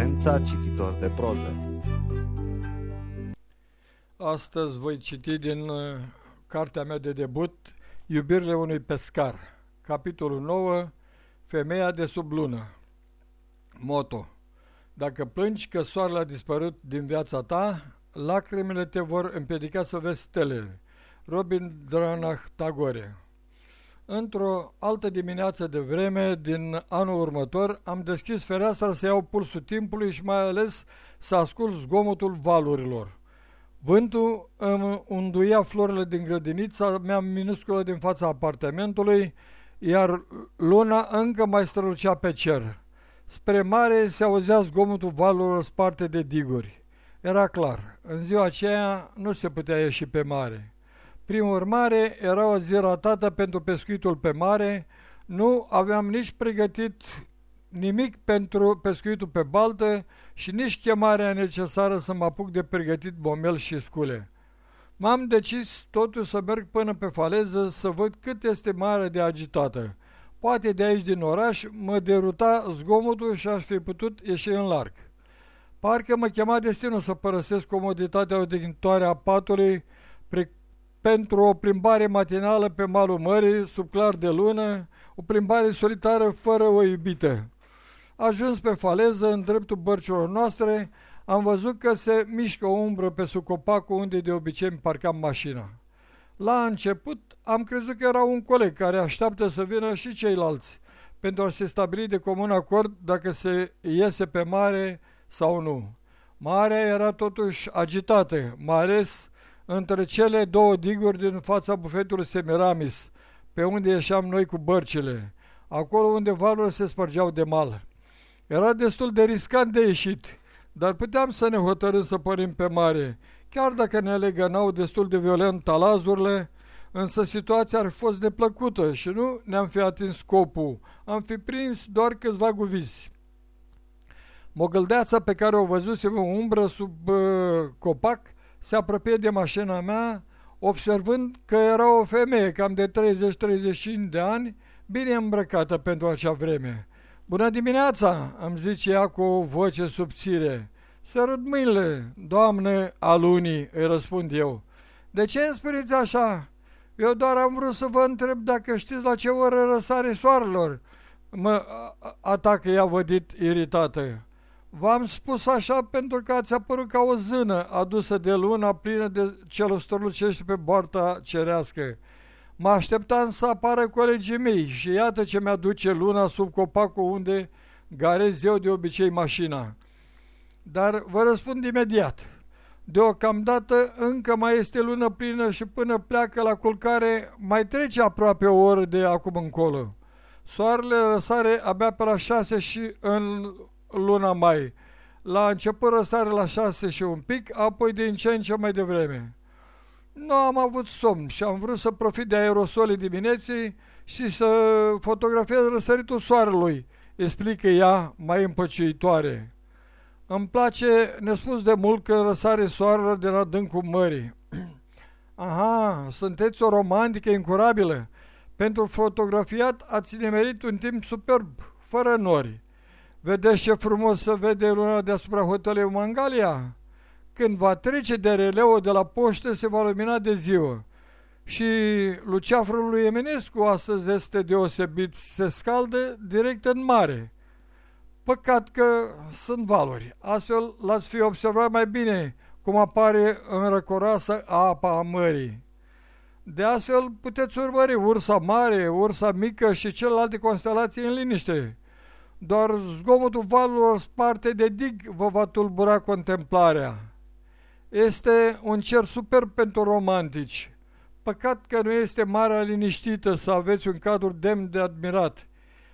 Potența cititor de proză Astăzi voi citi din uh, cartea mea de debut Iubirile unui pescar, capitolul 9, Femeia de sub lună. Moto Dacă plângi că soarele a dispărut din viața ta, lacrimile te vor împiedica să vezi stelele. Robin Dranach Tagore Într-o altă dimineață de vreme din anul următor am deschis fereastra să iau pulsul timpului și mai ales să ascult zgomotul valurilor. Vântul îmi unduia florile din grădinița mea minusculă din fața apartamentului, iar luna încă mai strălucea pe cer. Spre mare se auzea zgomotul valurilor sparte de diguri. Era clar, în ziua aceea nu se putea ieși pe mare. Prin urmare, era o zi ratată pentru pescuitul pe mare, nu aveam nici pregătit nimic pentru pescuitul pe baltă și nici chemarea necesară să mă apuc de pregătit bomel și scule. M-am decis totuși să merg până pe faleză să văd cât este mare de agitată. Poate de aici din oraș mă deruta zgomotul și aș fi putut ieși în larg. Parcă mă chema destinul să părăsesc comoditatea odihnitoare a patului, pentru o plimbare matinală pe malul mării, sub clar de lună, o plimbare solitară fără o iubită. Ajuns pe faleză, în dreptul bărcilor noastre, am văzut că se mișcă o umbră pe sub copacul unde de obicei îmi parcam mașina. La început am crezut că era un coleg care așteaptă să vină și ceilalți pentru a se stabili de comun acord dacă se iese pe mare sau nu. Marea era totuși agitată, mai ales între cele două diguri din fața bufetului Semiramis, pe unde ieșeam noi cu bărcile, acolo unde valurile se spărgeau de mal. Era destul de riscant de ieșit, dar puteam să ne hotărâm să părim pe mare, chiar dacă ne legănau destul de violent talazurile, însă situația ar fi fost neplăcută și nu ne-am fi atins scopul, am fi prins doar câțiva guvizi. Mogăldeața pe care o văzusem în umbră sub uh, copac se apropie de mașina mea, observând că era o femeie cam de 30-35 de ani, bine îmbrăcată pentru acea vreme. Bună dimineața!" îmi zice ea cu o voce subțire. Sărut mâinile, doamne alunii, îi răspund eu. De ce îmi spuneți așa? Eu doar am vrut să vă întreb dacă știți la ce oră răsare soarelor. Mă atacă ea vădit iritată. V-am spus așa pentru că ați apărut ca o zână adusă de luna plină de celor strălucește pe boarta cerească. Mă așteptam să apară colegii mei și iată ce mi-aduce luna sub copacul unde garez eu de obicei mașina. Dar vă răspund imediat. Deocamdată încă mai este lună plină și până pleacă la culcare mai trece aproape o oră de acum încolo. Soarele răsare abia pe la șase și în luna mai. La început răsare la șase și un pic, apoi din ce în ce mai devreme. Nu am avut somn și am vrut să profit de aerosolii dimineții și să fotografiez răsăritul soarelui, explică ea mai împăciuitoare. Îmi place nespus de mult că răsare soarele de la adâncul mării. Aha, sunteți o romantică incurabilă. Pentru fotografiat ați nimerit un timp superb, fără nori. Vedeți ce frumos să vede luna deasupra hotelului Mangalia? Când va trece de releu de la poștă, se va lumina de ziua. Și luceafrul lui Eminescu astăzi este deosebit, se scaldă direct în mare. Păcat că sunt valori, astfel l-ați fi observat mai bine cum apare în răcoroasă apa a mării. De astfel puteți urmări ursa mare, ursa mică și celelalte constelații în liniște. Doar zgomotul valurilor sparte de dig vă va tulbura contemplarea. Este un cer superb pentru romantici. Păcat că nu este marea liniștită să aveți un cadru demn de admirat.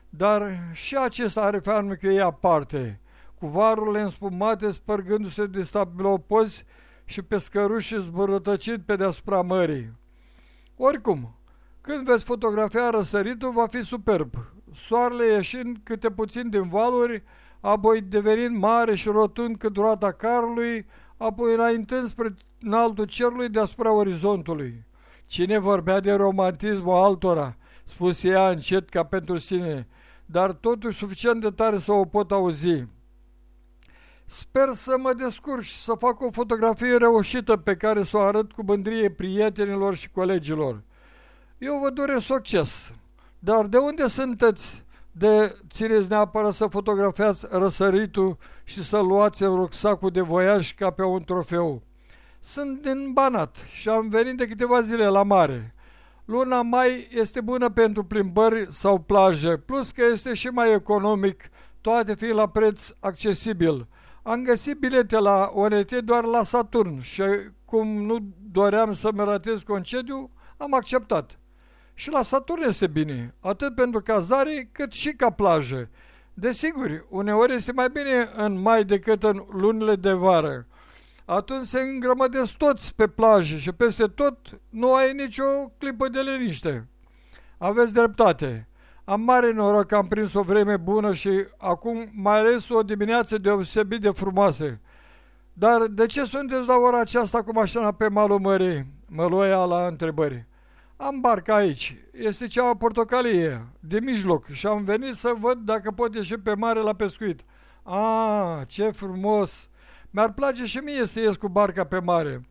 Dar și acesta are farmecul aparte, cu varurile înspumate spărgându-se de stabilopozi și pescăruși zbărătăcit pe deasupra mării. Oricum, când veți fotografia răsăritul, va fi superb soarele ieșind câte puțin din valuri, apoi devenind mare și rotund cât roata carului, apoi înaintând spre înaltul cerului deasupra orizontului. Cine vorbea de romantismul altora, spus ea încet ca pentru sine, dar totuși suficient de tare să o pot auzi. Sper să mă descurc și să fac o fotografie reușită pe care să o arăt cu mândrie prietenilor și colegilor. Eu vă doresc succes, dar de unde sunteți de țineți neapărat să fotografiați răsăritul și să luați în rucsacul de voiaj ca pe un trofeu? Sunt din Banat și am venit de câteva zile la mare. Luna mai este bună pentru plimbări sau plaje, plus că este și mai economic, toate fiind la preț accesibil. Am găsit bilete la ONT doar la Saturn și cum nu doream să-mi ratez concediu, am acceptat. Și la Saturn este bine, atât pentru cazare cât și ca plajă. Desigur, uneori este mai bine în mai decât în lunile de vară. Atunci se îngrămădesc toți pe plajă și peste tot nu ai nicio clipă de liniște. Aveți dreptate. Am mare noroc că am prins o vreme bună și acum mai ales o dimineață deosebit de frumoase. Dar de ce sunteți la ora aceasta cu mașina pe malul mării? Mă luia la întrebări. Am barca aici. Este cea portocalie, de mijloc, și am venit să văd dacă pot ieși pe mare la pescuit. Ah, ce frumos! Mi-ar place și mie să ies cu barca pe mare.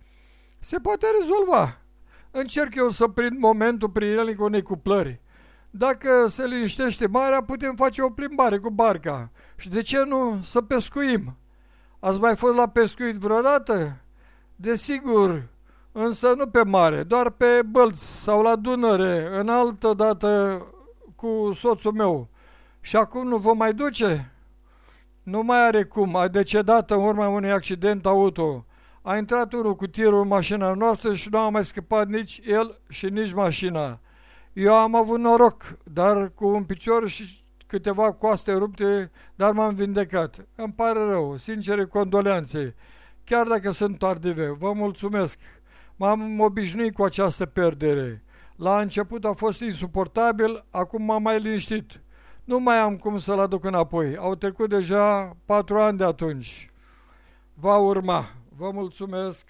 Se poate rezolva. Încerc eu să prind momentul prielnic unei cuplări. Dacă se liniștește marea, putem face o plimbare cu barca. Și de ce nu să pescuim? Ați mai fost la pescuit vreodată? Desigur, însă nu pe mare, doar pe bălți sau la Dunăre, în altă dată cu soțul meu. Și acum nu vă mai duce? Nu mai are cum, a decedat în urma unui accident auto. A intrat unul cu tirul în mașina noastră și nu a mai scăpat nici el și nici mașina. Eu am avut noroc, dar cu un picior și câteva coaste rupte, dar m-am vindecat. Îmi pare rău, sincere condoleanțe, chiar dacă sunt tardive. Vă mulțumesc. M-am obișnuit cu această perdere. La început a fost insuportabil, acum m-am mai liniștit. Nu mai am cum să-l aduc înapoi. Au trecut deja patru ani de atunci. Va urma. Vă mulțumesc.